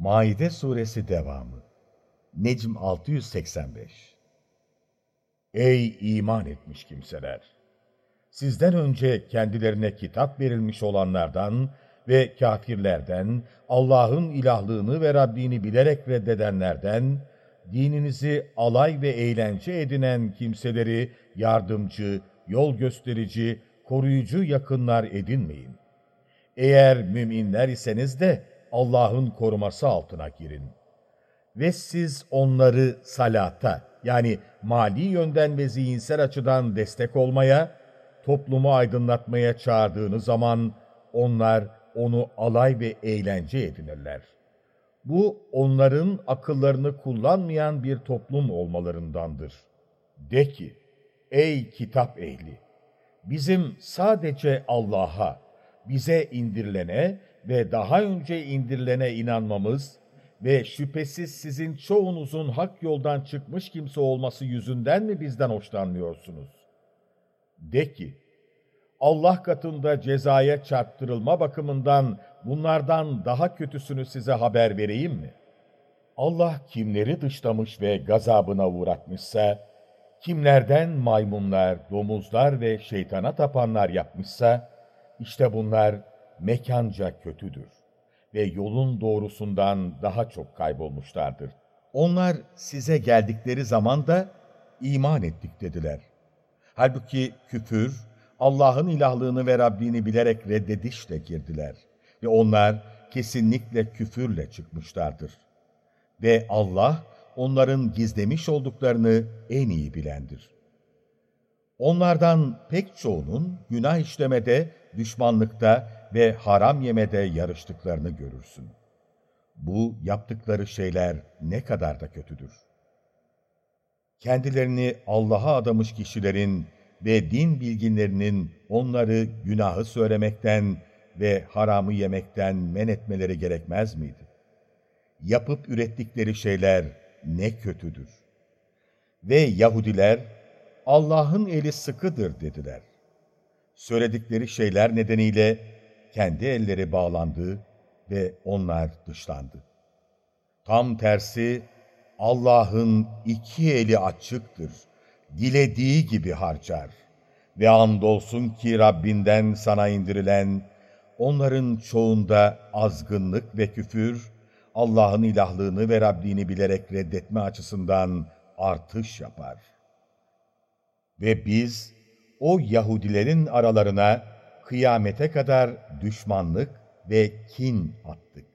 Maide Suresi devamı Necm 685 Ey iman etmiş kimseler! Sizden önce kendilerine kitap verilmiş olanlardan ve kafirlerden, Allah'ın ilahlığını ve Rabbini bilerek reddedenlerden, dininizi alay ve eğlence edinen kimseleri yardımcı, yol gösterici, koruyucu yakınlar edinmeyin. Eğer müminler iseniz de Allah'ın koruması altına girin. Ve siz onları salata, yani mali yönden ve zihinsel açıdan destek olmaya, toplumu aydınlatmaya çağırdığınız zaman onlar onu alay ve eğlence edinirler. Bu onların akıllarını kullanmayan bir toplum olmalarındandır. De ki, ey kitap ehli! Bizim sadece Allah'a, bize indirilene ve daha önce indirilene inanmamız ve şüphesiz sizin çoğunuzun hak yoldan çıkmış kimse olması yüzünden mi bizden hoşlanmıyorsunuz? De ki, Allah katında cezaya çarptırılma bakımından bunlardan daha kötüsünü size haber vereyim mi? Allah kimleri dışlamış ve gazabına uğratmışsa, kimlerden maymunlar, domuzlar ve şeytana tapanlar yapmışsa, işte bunlar mekanca kötüdür ve yolun doğrusundan daha çok kaybolmuşlardır. Onlar size geldikleri zaman da iman ettik dediler. Halbuki küfür, Allah'ın ilahlığını ve Rabbini bilerek reddedişle girdiler. Ve onlar kesinlikle küfürle çıkmışlardır. Ve Allah, onların gizlemiş olduklarını en iyi bilendir. Onlardan pek çoğunun günah işlemede, düşmanlıkta ve haram yemede yarıştıklarını görürsün. Bu yaptıkları şeyler ne kadar da kötüdür. Kendilerini Allah'a adamış kişilerin ve din bilginlerinin onları günahı söylemekten ve haramı yemekten men etmeleri gerekmez miydi? Yapıp ürettikleri şeyler ne kötüdür. Ve Yahudiler, Allah'ın eli sıkıdır dediler. Söyledikleri şeyler nedeniyle kendi elleri bağlandı ve onlar dışlandı. Tam tersi, Allah'ın iki eli açıktır dilediği gibi harcar. Ve andolsun ki Rabbinden sana indirilen, onların çoğunda azgınlık ve küfür, Allah'ın ilahlığını ve Rabbini bilerek reddetme açısından artış yapar. Ve biz, o Yahudilerin aralarına kıyamete kadar düşmanlık ve kin attık.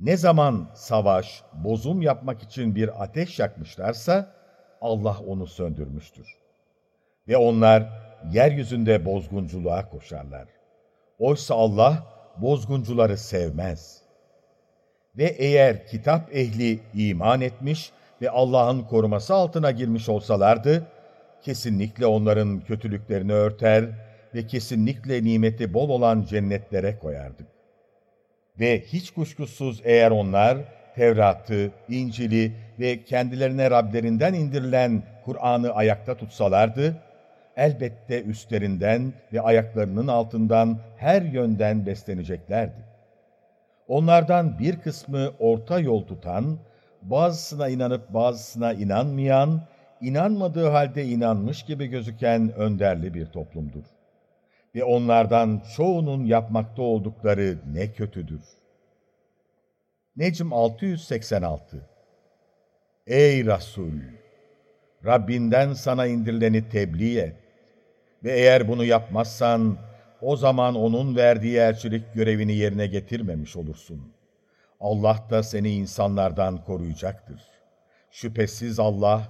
Ne zaman savaş, bozum yapmak için bir ateş yakmışlarsa, Allah onu söndürmüştür. Ve onlar yeryüzünde bozgunculuğa koşarlar. Oysa Allah bozguncuları sevmez. Ve eğer kitap ehli iman etmiş ve Allah'ın koruması altına girmiş olsalardı, kesinlikle onların kötülüklerini örter ve kesinlikle nimeti bol olan cennetlere koyardık. Ve hiç kuşkusuz eğer onlar Tevrat'ı, İncil'i ve kendilerine Rablerinden indirilen Kur'an'ı ayakta tutsalardı, elbette üstlerinden ve ayaklarının altından her yönden besleneceklerdi. Onlardan bir kısmı orta yol tutan, bazısına inanıp bazısına inanmayan, inanmadığı halde inanmış gibi gözüken önderli bir toplumdur. Ve onlardan çoğunun yapmakta oldukları ne kötüdür. Necm 686 Ey Resul! Rabbinden sana indirileni tebliğ et. Ve eğer bunu yapmazsan, o zaman onun verdiği elçilik görevini yerine getirmemiş olursun. Allah da seni insanlardan koruyacaktır. Şüphesiz Allah,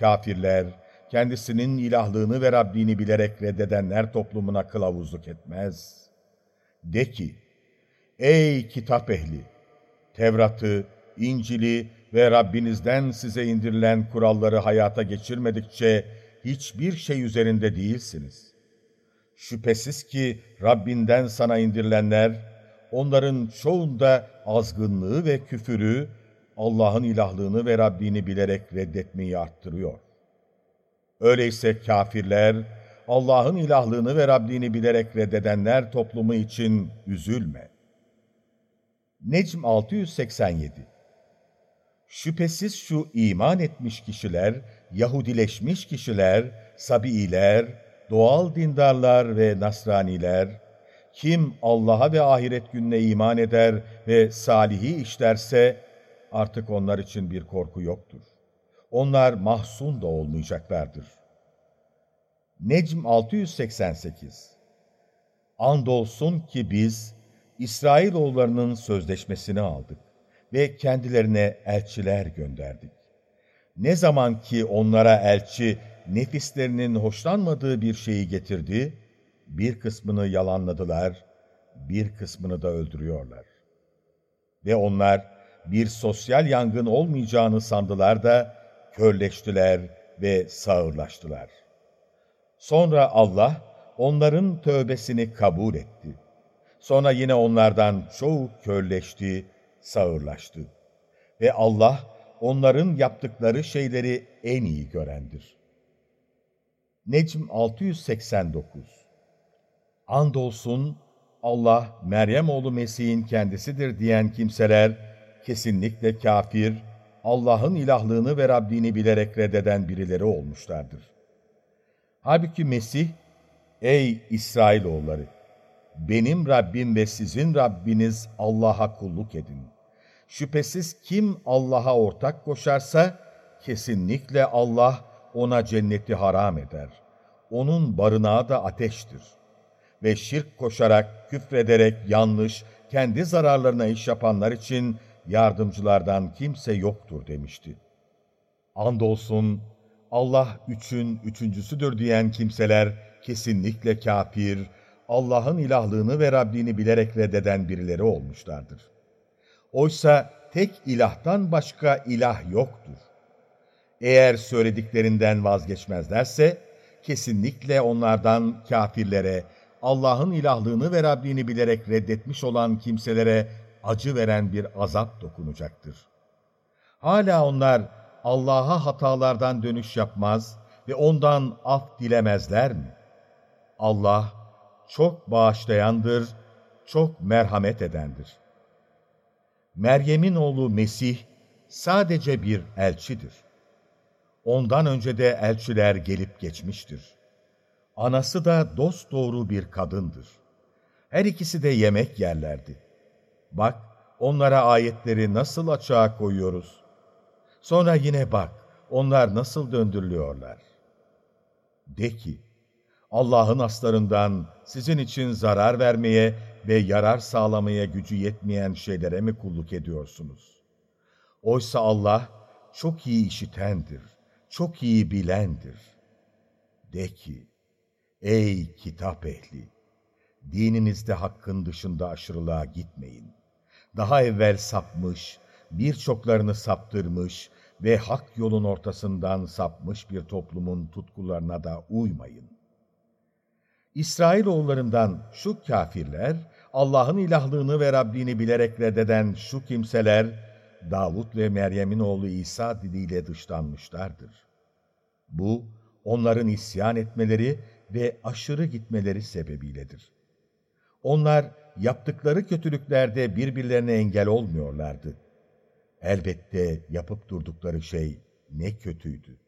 kafirler, kendisinin ilahlığını ve Rabbini bilerek reddedenler toplumuna kılavuzluk etmez. De ki, ey kitap ehli! Tevrat'ı, İncil'i ve Rabbinizden size indirilen kuralları hayata geçirmedikçe hiçbir şey üzerinde değilsiniz. Şüphesiz ki Rabbinden sana indirilenler, onların çoğunda azgınlığı ve küfürü, Allah'ın ilahlığını ve Rabbini bilerek reddetmeyi arttırıyor. Öyleyse kafirler, Allah'ın ilahlığını ve Rabbini bilerek reddedenler toplumu için üzülme. Necm 687 Şüphesiz şu iman etmiş kişiler, Yahudileşmiş kişiler, Sabiiler, doğal dindarlar ve Nasraniler, kim Allah'a ve ahiret gününe iman eder ve salihi işlerse, artık onlar için bir korku yoktur. Onlar mahzun da olmayacaklardır. Necm 688 Andolsun ki biz, İsrailoğullarının sözleşmesini aldık ve kendilerine elçiler gönderdik. Ne zaman ki onlara elçi nefislerinin hoşlanmadığı bir şeyi getirdi, bir kısmını yalanladılar, bir kısmını da öldürüyorlar. Ve onlar bir sosyal yangın olmayacağını sandılar da körleştiler ve sağırlaştılar. Sonra Allah onların tövbesini kabul etti. Sonra yine onlardan çoğu körleşti, sağırlaştı. Ve Allah onların yaptıkları şeyleri en iyi görendir. Necm 689 Andolsun Allah Meryem oğlu Mesih'in kendisidir diyen kimseler kesinlikle kafir, Allah'ın ilahlığını ve Rabbini bilerek reddeden birileri olmuşlardır. Halbuki Mesih, ey İsrailoğulları, benim Rabbim ve sizin Rabbiniz Allah'a kulluk edin. Şüphesiz kim Allah'a ortak koşarsa, kesinlikle Allah ona cenneti haram eder. Onun barınağı da ateştir. Ve şirk koşarak, küfrederek yanlış, kendi zararlarına iş yapanlar için yardımcılardan kimse yoktur demişti. Andolsun Allah üçün üçüncüsüdür diyen kimseler kesinlikle kafir, Allah'ın ilahlığını ve Rabbini bilerek reddeden birileri olmuşlardır. Oysa tek ilahtan başka ilah yoktur. Eğer söylediklerinden vazgeçmezlerse, kesinlikle onlardan kafirlere, Allah'ın ilahlığını ve Rabbini bilerek reddetmiş olan kimselere acı veren bir azap dokunacaktır. Hala onlar Allah'a hatalardan dönüş yapmaz ve ondan af dilemezler mi? Allah çok bağışlayandır, çok merhamet edendir. Meryem'in oğlu Mesih sadece bir elçidir. Ondan önce de elçiler gelip geçmiştir. Anası da dosdoğru bir kadındır. Her ikisi de yemek yerlerdi. Bak, onlara ayetleri nasıl açığa koyuyoruz. Sonra yine bak, onlar nasıl döndürülüyorlar. De ki, Allah'ın aslarından sizin için zarar vermeye ve yarar sağlamaya gücü yetmeyen şeylere mi kulluk ediyorsunuz? Oysa Allah çok iyi işitendir, çok iyi bilendir. De ki, ey kitap ehli, dininizde hakkın dışında aşırılığa gitmeyin. Daha evvel sapmış, birçoklarını saptırmış ve hak yolun ortasından sapmış bir toplumun tutkularına da uymayın. İsrailoğullarından şu kafirler, Allah'ın ilahlığını ve Rabbini bilerek reddeden şu kimseler, Davut ve Meryem'in oğlu İsa diliyle dışlanmışlardır. Bu, onların isyan etmeleri ve aşırı gitmeleri sebebiyledir. Onlar yaptıkları kötülüklerde birbirlerine engel olmuyorlardı. Elbette yapıp durdukları şey ne kötüydü.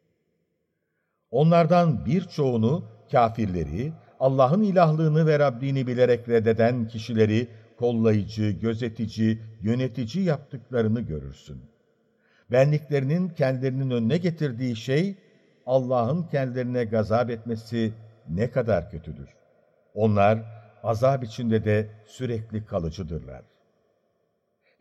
Onlardan birçoğunu, kafirleri, Allah'ın ilahlığını ve Rabbini bilerek reddeden kişileri kollayıcı, gözetici, yönetici yaptıklarını görürsün. Benliklerinin kendilerinin önüne getirdiği şey, Allah'ın kendilerine gazap etmesi ne kadar kötüdür. Onlar azap içinde de sürekli kalıcıdırlar.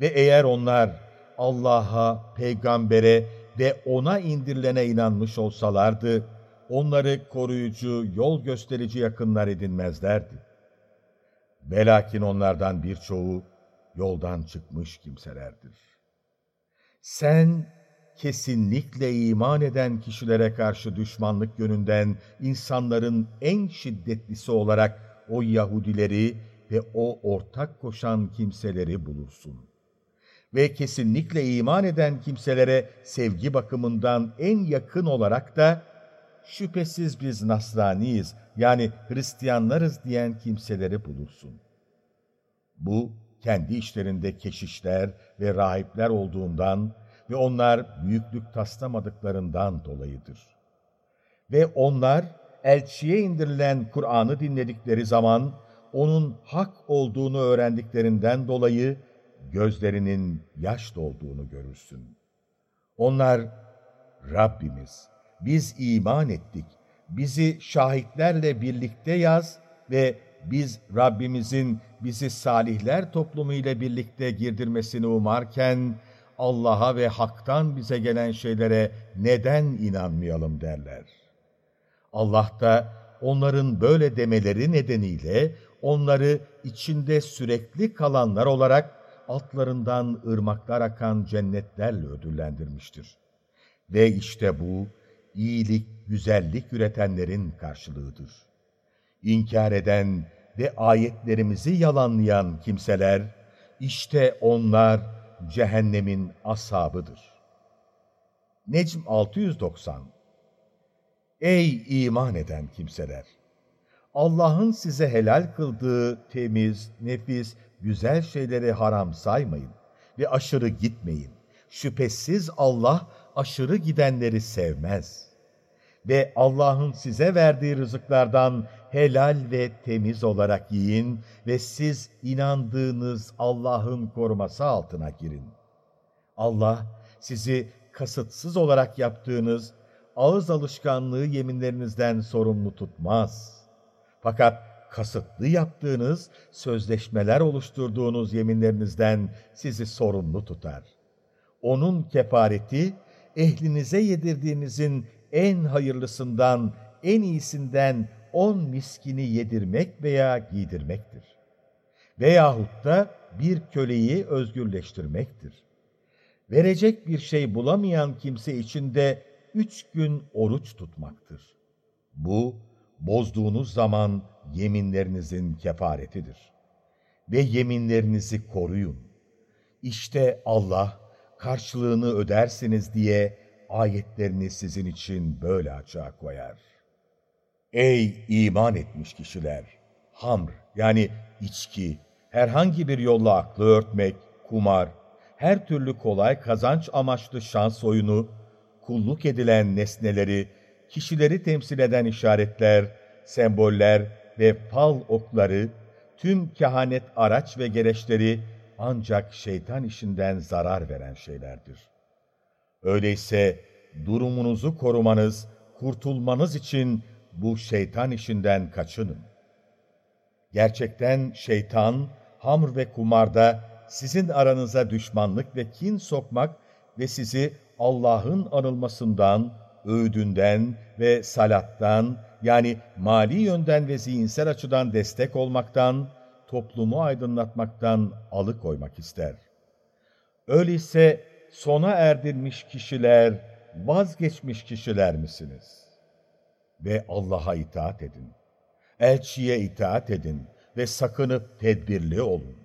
Ve eğer onlar Allah'a, peygambere ve ona indirilene inanmış olsalardı, onları koruyucu, yol gösterici yakınlar edinmezlerdi. Velakin onlardan birçoğu yoldan çıkmış kimselerdir. Sen kesinlikle iman eden kişilere karşı düşmanlık yönünden insanların en şiddetlisi olarak o Yahudileri ve o ortak koşan kimseleri bulursun. Ve kesinlikle iman eden kimselere sevgi bakımından en yakın olarak da şüphesiz biz Nasraniyiz yani Hristiyanlarız diyen kimseleri bulursun. Bu kendi işlerinde keşişler ve rahipler olduğundan ve onlar büyüklük taslamadıklarından dolayıdır. Ve onlar elçiye indirilen Kur'an'ı dinledikleri zaman onun hak olduğunu öğrendiklerinden dolayı gözlerinin yaş dolduğunu görürsün. Onlar, Rabbimiz, biz iman ettik, bizi şahitlerle birlikte yaz ve biz Rabbimizin bizi salihler toplumu ile birlikte girdirmesini umarken, Allah'a ve haktan bize gelen şeylere neden inanmayalım derler. Allah da onların böyle demeleri nedeniyle onları içinde sürekli kalanlar olarak altlarından ırmaklar akan cennetlerle ödüllendirmiştir. Ve işte bu, iyilik, güzellik üretenlerin karşılığıdır. İnkar eden ve ayetlerimizi yalanlayan kimseler, işte onlar cehennemin ashabıdır. Necm 690 Ey iman eden kimseler! Allah'ın size helal kıldığı temiz, nefis, güzel şeyleri haram saymayın ve aşırı gitmeyin. Şüphesiz Allah aşırı gidenleri sevmez. Ve Allah'ın size verdiği rızıklardan helal ve temiz olarak yiyin ve siz inandığınız Allah'ın koruması altına girin. Allah sizi kasıtsız olarak yaptığınız ağız alışkanlığı yeminlerinizden sorumlu tutmaz. Fakat kasıtlı yaptığınız, sözleşmeler oluşturduğunuz yeminlerinizden sizi sorumlu tutar. Onun kefareti, ehlinize yedirdiğinizin en hayırlısından, en iyisinden on miskini yedirmek veya giydirmektir. Veyahut da bir köleyi özgürleştirmektir. Verecek bir şey bulamayan kimse için de üç gün oruç tutmaktır. Bu, bozduğunuz zaman yeminlerinizin kefaretidir. Ve yeminlerinizi koruyun. İşte Allah karşılığını ödersiniz diye ayetlerini sizin için böyle açığa koyar. Ey iman etmiş kişiler! Hamr yani içki, herhangi bir yolla aklı örtmek, kumar, her türlü kolay kazanç amaçlı şans oyunu, kulluk edilen nesneleri, kişileri temsil eden işaretler, semboller ve fal okları, tüm kehanet araç ve gereçleri ancak şeytan işinden zarar veren şeylerdir. Öyleyse durumunuzu korumanız, kurtulmanız için bu şeytan işinden kaçının. Gerçekten şeytan, hamr ve kumarda sizin aranıza düşmanlık ve kin sokmak ve sizi Allah'ın anılmasından, öğüdünden ve salattan yani mali yönden ve zihinsel açıdan destek olmaktan, toplumu aydınlatmaktan alıkoymak ister. Öyleyse sona erdirmiş kişiler, vazgeçmiş kişiler misiniz? Ve Allah'a itaat edin. Elçiye itaat edin ve sakınıp tedbirli olun.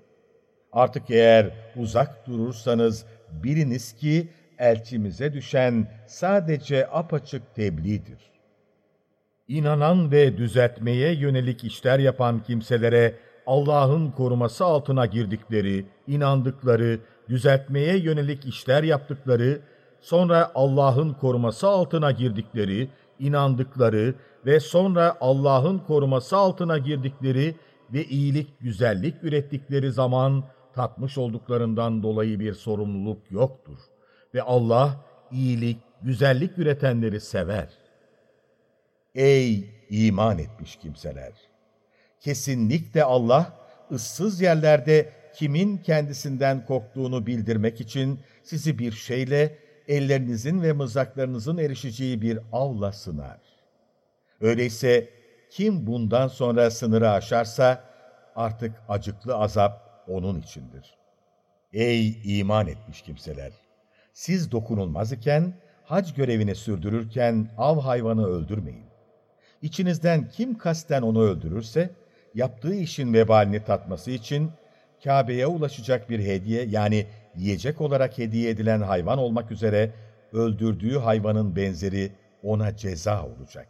Artık eğer uzak durursanız biliniz ki elçimize düşen sadece apaçık tebliğdir. İnanan ve düzeltmeye yönelik işler yapan kimselere Allah'ın koruması altına girdikleri, inandıkları, düzeltmeye yönelik işler yaptıkları, sonra Allah'ın koruması altına girdikleri, inandıkları ve sonra Allah'ın koruması altına girdikleri ve iyilik, güzellik ürettikleri zaman tatmış olduklarından dolayı bir sorumluluk yoktur. Ve Allah iyilik, güzellik üretenleri sever. Ey iman etmiş kimseler! Kesinlikle Allah, ıssız yerlerde kimin kendisinden korktuğunu bildirmek için sizi bir şeyle, ellerinizin ve mızraklarınızın erişeceği bir avla sınar. Öyleyse kim bundan sonra sınırı aşarsa, artık acıklı azap onun içindir. Ey iman etmiş kimseler! Siz dokunulmaz iken, hac görevini sürdürürken av hayvanı öldürmeyin. İçinizden kim kasten onu öldürürse, yaptığı işin vebalini tatması için Kabe'ye ulaşacak bir hediye yani yiyecek olarak hediye edilen hayvan olmak üzere öldürdüğü hayvanın benzeri ona ceza olacak.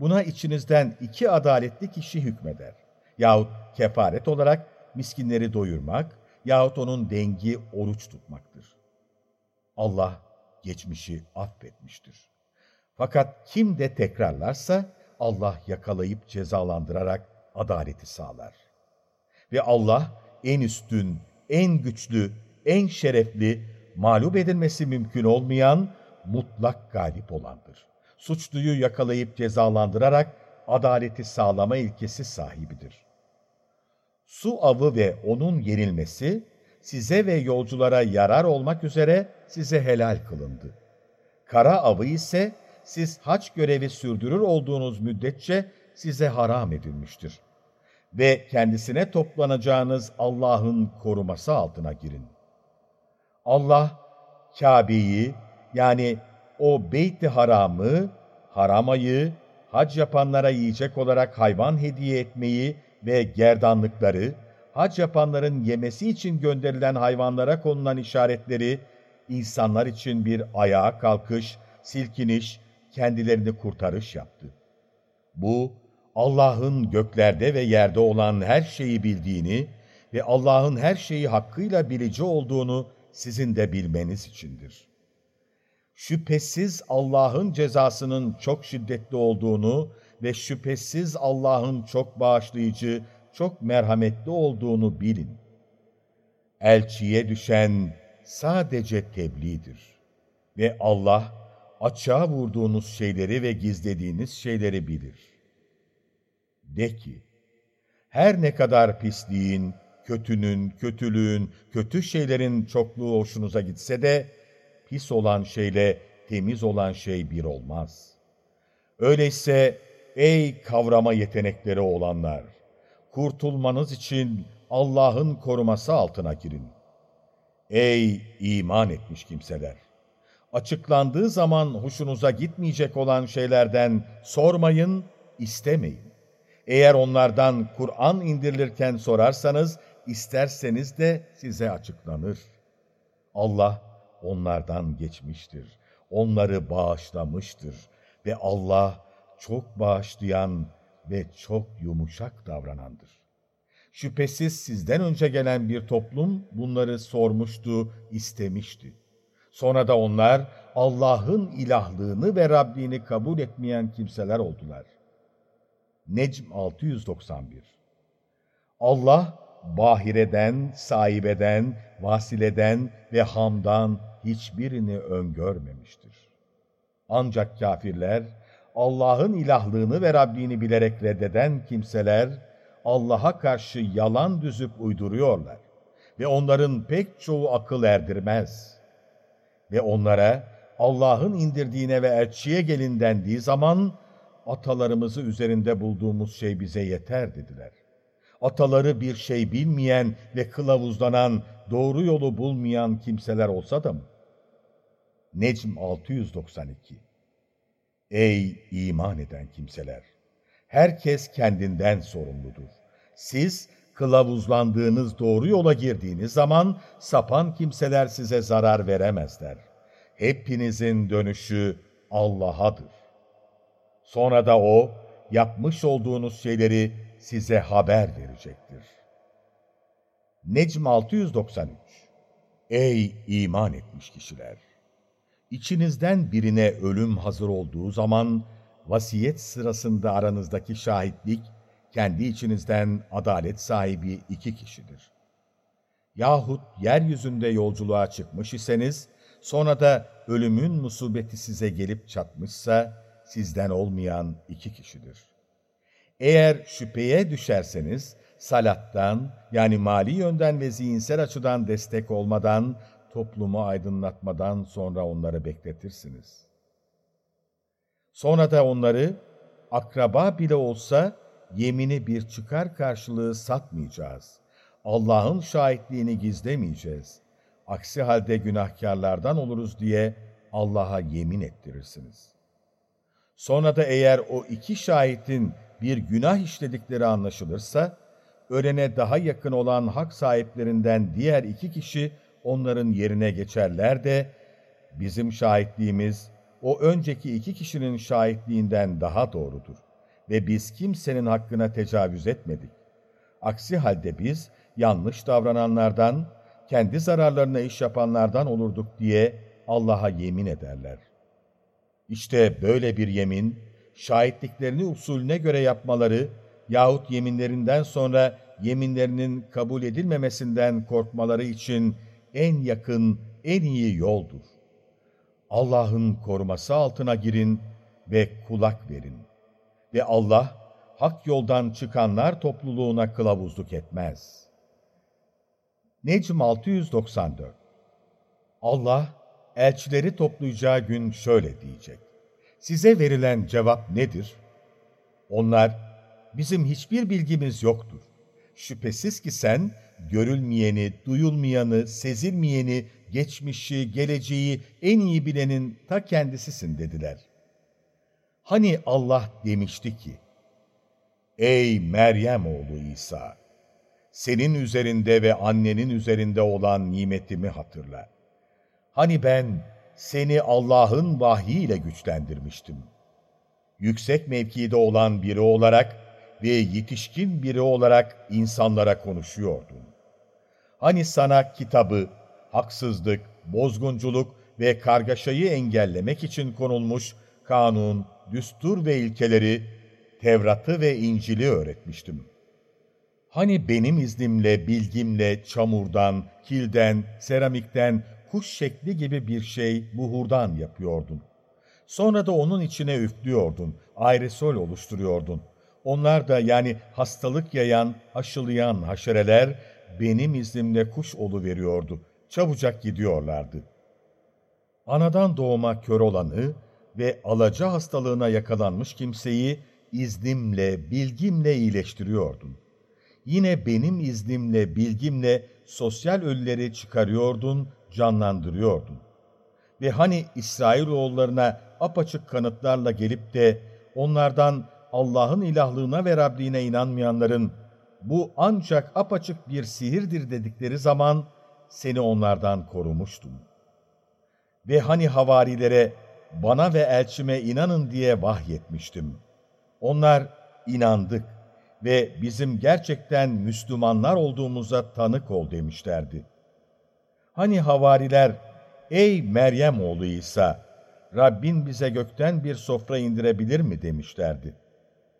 Buna içinizden iki adaletli kişi hükmeder. Yahut kefaret olarak miskinleri doyurmak yahut onun dengi oruç tutmaktır. Allah geçmişi affetmiştir. Fakat kim de tekrarlarsa Allah yakalayıp cezalandırarak adaleti sağlar. Ve Allah en üstün, en güçlü, en şerefli, mağlup edilmesi mümkün olmayan, mutlak galip olandır. Suçluyu yakalayıp cezalandırarak adaleti sağlama ilkesi sahibidir. Su avı ve onun yenilmesi, size ve yolculara yarar olmak üzere size helal kılındı. Kara avı ise siz haç görevi sürdürür olduğunuz müddetçe size haram edilmiştir. Ve kendisine toplanacağınız Allah'ın koruması altına girin. Allah, Kabe'yi yani o Beyt-i Haram'ı, haram ayı, hac yapanlara yiyecek olarak hayvan hediye etmeyi ve gerdanlıkları, hac yapanların yemesi için gönderilen hayvanlara konulan işaretleri, insanlar için bir ayağa kalkış, silkiniş, kendilerini kurtarış yaptı. Bu, Allah'ın göklerde ve yerde olan her şeyi bildiğini ve Allah'ın her şeyi hakkıyla bilici olduğunu sizin de bilmeniz içindir. Şüphesiz Allah'ın cezasının çok şiddetli olduğunu ve şüphesiz Allah'ın çok bağışlayıcı, çok merhametli olduğunu bilin. Elçiye düşen sadece tebliğdir. Ve Allah açığa vurduğunuz şeyleri ve gizlediğiniz şeyleri bilir. De ki, her ne kadar pisliğin, kötünün, kötülüğün, kötü şeylerin çokluğu hoşunuza gitse de, pis olan şeyle temiz olan şey bir olmaz. Öyleyse ey kavrama yetenekleri olanlar, kurtulmanız için Allah'ın koruması altına girin. Ey iman etmiş kimseler! Açıklandığı zaman hoşunuza gitmeyecek olan şeylerden sormayın, istemeyin. Eğer onlardan Kur'an indirilirken sorarsanız, isterseniz de size açıklanır. Allah onlardan geçmiştir, onları bağışlamıştır ve Allah çok bağışlayan ve çok yumuşak davranandır. Şüphesiz sizden önce gelen bir toplum bunları sormuştu, istemişti. Sonra da onlar Allah'ın ilahlığını ve Rabbini kabul etmeyen kimseler oldular. Necm 691 Allah, bahireden, sahibeden, vasileden ve hamdan hiçbirini öngörmemiştir. Ancak kafirler, Allah'ın ilahlığını ve Rabbini bilerek reddeden kimseler, Allah'a karşı yalan düzüp uyduruyorlar ve onların pek çoğu akıl erdirmez. Ve onlara Allah'ın indirdiğine ve elçiye gelin dendiği zaman, atalarımızı üzerinde bulduğumuz şey bize yeter dediler. Ataları bir şey bilmeyen ve kılavuzlanan, doğru yolu bulmayan kimseler olsa da mı? Necm 692 Ey iman eden kimseler! Herkes kendinden sorumludur. Siz kılavuzlandığınız doğru yola girdiğiniz zaman sapan kimseler size zarar veremezler. Hepinizin dönüşü Allah'adır. Sonra da O, yapmış olduğunuz şeyleri size haber verecektir. Necm 693 Ey iman etmiş kişiler! İçinizden birine ölüm hazır olduğu zaman, vasiyet sırasında aranızdaki şahitlik, kendi içinizden adalet sahibi iki kişidir. Yahut yeryüzünde yolculuğa çıkmış iseniz, sonra da ölümün musibeti size gelip çatmışsa, sizden olmayan iki kişidir. Eğer şüpheye düşerseniz, salattan yani mali yönden ve zihinsel açıdan destek olmadan, toplumu aydınlatmadan sonra onları bekletirsiniz. Sonra da onları, akraba bile olsa, yemini bir çıkar karşılığı satmayacağız. Allah'ın şahitliğini gizlemeyeceğiz. Aksi halde günahkarlardan oluruz diye Allah'a yemin ettirirsiniz. Sonra da eğer o iki şahitin bir günah işledikleri anlaşılırsa, ölene daha yakın olan hak sahiplerinden diğer iki kişi onların yerine geçerler de, bizim şahitliğimiz o önceki iki kişinin şahitliğinden daha doğrudur ve biz kimsenin hakkına tecavüz etmedik. Aksi halde biz yanlış davrananlardan, kendi zararlarına iş yapanlardan olurduk diye Allah'a yemin ederler. İşte böyle bir yemin, şahitliklerini usulüne göre yapmaları yahut yeminlerinden sonra yeminlerinin kabul edilmemesinden korkmaları için en yakın, en iyi yoldur. Allah'ın koruması altına girin ve kulak verin. Ve Allah, hak yoldan çıkanlar topluluğuna kılavuzluk etmez. Necm 694 Allah, elçileri toplayacağı gün şöyle diyecek. Size verilen cevap nedir? Onlar, bizim hiçbir bilgimiz yoktur. Şüphesiz ki sen, görülmeyeni, duyulmayanı, sezilmeyeni, geçmişi, geleceği en iyi bilenin ta kendisisin dediler. Hani Allah demişti ki, Ey Meryem oğlu İsa! Senin üzerinde ve annenin üzerinde olan nimetimi hatırla. Hani ben seni Allah'ın vahyiyle güçlendirmiştim. Yüksek mevkide olan biri olarak ve yetişkin biri olarak insanlara konuşuyordun. Hani sana kitabı, haksızlık, bozgunculuk ve kargaşayı engellemek için konulmuş kanun, düstur ve ilkeleri, Tevrat'ı ve İncil'i öğretmiştim. Hani benim iznimle, bilgimle, çamurdan, kilden, seramikten, kuş şekli gibi bir şey buhurdan yapıyordun. Sonra da onun içine üflüyordun, aerosol oluşturuyordun. Onlar da yani hastalık yayan, aşılayan haşereler benim iznimle kuş olu veriyordu. Çabucak gidiyorlardı. Anadan doğma kör olanı ve alaca hastalığına yakalanmış kimseyi iznimle, bilgimle iyileştiriyordun. Yine benim iznimle, bilgimle sosyal ölüleri çıkarıyordun, canlandırıyordun. Ve hani İsrailoğullarına apaçık kanıtlarla gelip de onlardan Allah'ın ilahlığına ve Rabliğine inanmayanların bu ancak apaçık bir sihirdir dedikleri zaman seni onlardan korumuştum. Ve hani havarilere bana ve elçime inanın diye vahyetmiştim. Onlar inandık ve bizim gerçekten Müslümanlar olduğumuza tanık ol demişlerdi. Hani havariler, ey Meryem oğlu İsa, Rabbin bize gökten bir sofra indirebilir mi demişlerdi.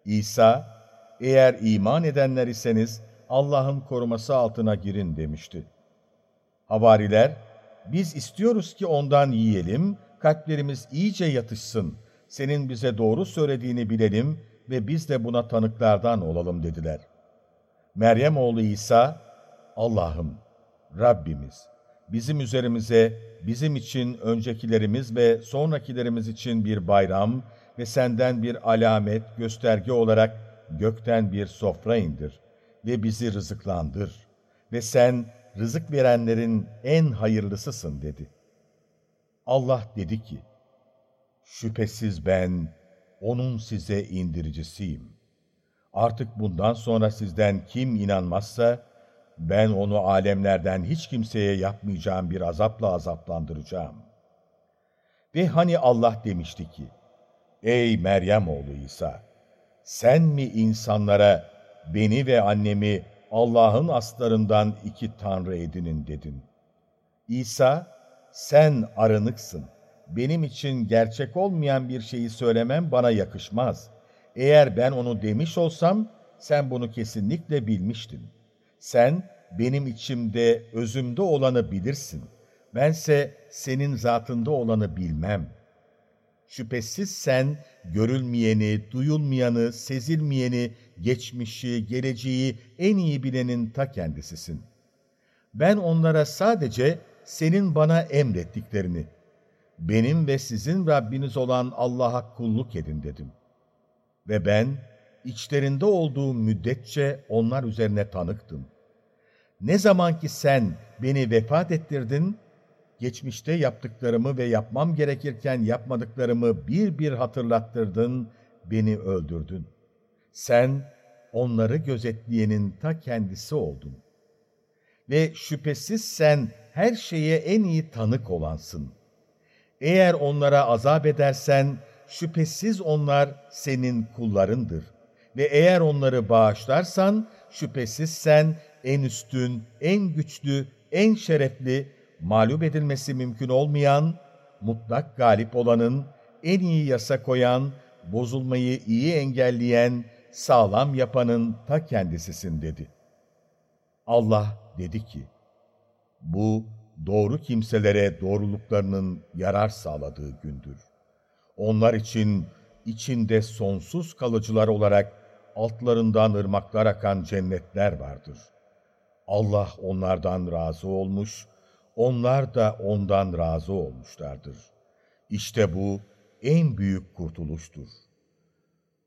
İsa, eğer iman edenler iseniz Allah'ın koruması altına girin demişti. Havariler, biz istiyoruz ki ondan yiyelim, kalplerimiz iyice yatışsın, senin bize doğru söylediğini bilelim ve biz de buna tanıklardan olalım dediler. Meryem oğlu İsa, Allah'ım, Rabbimiz, bizim üzerimize, bizim için öncekilerimiz ve sonrakilerimiz için bir bayram ve senden bir alamet, gösterge olarak gökten bir sofra indir ve bizi rızıklandır ve sen rızık verenlerin en hayırlısısın dedi. Allah dedi ki, şüphesiz ben onun size indiricisiyim. Artık bundan sonra sizden kim inanmazsa, ben onu alemlerden hiç kimseye yapmayacağım bir azapla azaplandıracağım. Ve hani Allah demişti ki, Ey Meryem oğlu İsa! Sen mi insanlara beni ve annemi Allah'ın aslarından iki tanrı edinin dedin. İsa, sen arınıksın. Benim için gerçek olmayan bir şeyi söylemem bana yakışmaz. Eğer ben onu demiş olsam, sen bunu kesinlikle bilmiştin. Sen, benim içimde, özümde olanı bilirsin. Bense senin zatında olanı bilmem.'' Şüphesiz sen görülmeyeni, duyulmayanı, sezilmeyeni, geçmişi, geleceği en iyi bilenin ta kendisisin. Ben onlara sadece senin bana emrettiklerini, benim ve sizin Rabbiniz olan Allah'a kulluk edin dedim. Ve ben içlerinde olduğum müddetçe onlar üzerine tanıktım. Ne zaman ki sen beni vefat ettirdin, geçmişte yaptıklarımı ve yapmam gerekirken yapmadıklarımı bir bir hatırlattırdın, beni öldürdün. Sen onları gözetleyenin ta kendisi oldun. Ve şüphesiz sen her şeye en iyi tanık olansın. Eğer onlara azap edersen, şüphesiz onlar senin kullarındır. Ve eğer onları bağışlarsan, şüphesiz sen en üstün, en güçlü, en şerefli, mağlup edilmesi mümkün olmayan, mutlak galip olanın, en iyi yasa koyan, bozulmayı iyi engelleyen, sağlam yapanın ta kendisisin dedi. Allah dedi ki, bu doğru kimselere doğruluklarının yarar sağladığı gündür. Onlar için içinde sonsuz kalıcılar olarak altlarından ırmaklar akan cennetler vardır. Allah onlardan razı olmuş, onlar da ondan razı olmuşlardır. İşte bu en büyük kurtuluştur.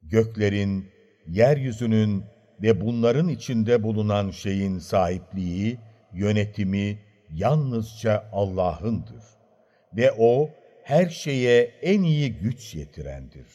Göklerin, yeryüzünün ve bunların içinde bulunan şeyin sahipliği, yönetimi yalnızca Allah'ındır. Ve O, her şeye en iyi güç yetirendir.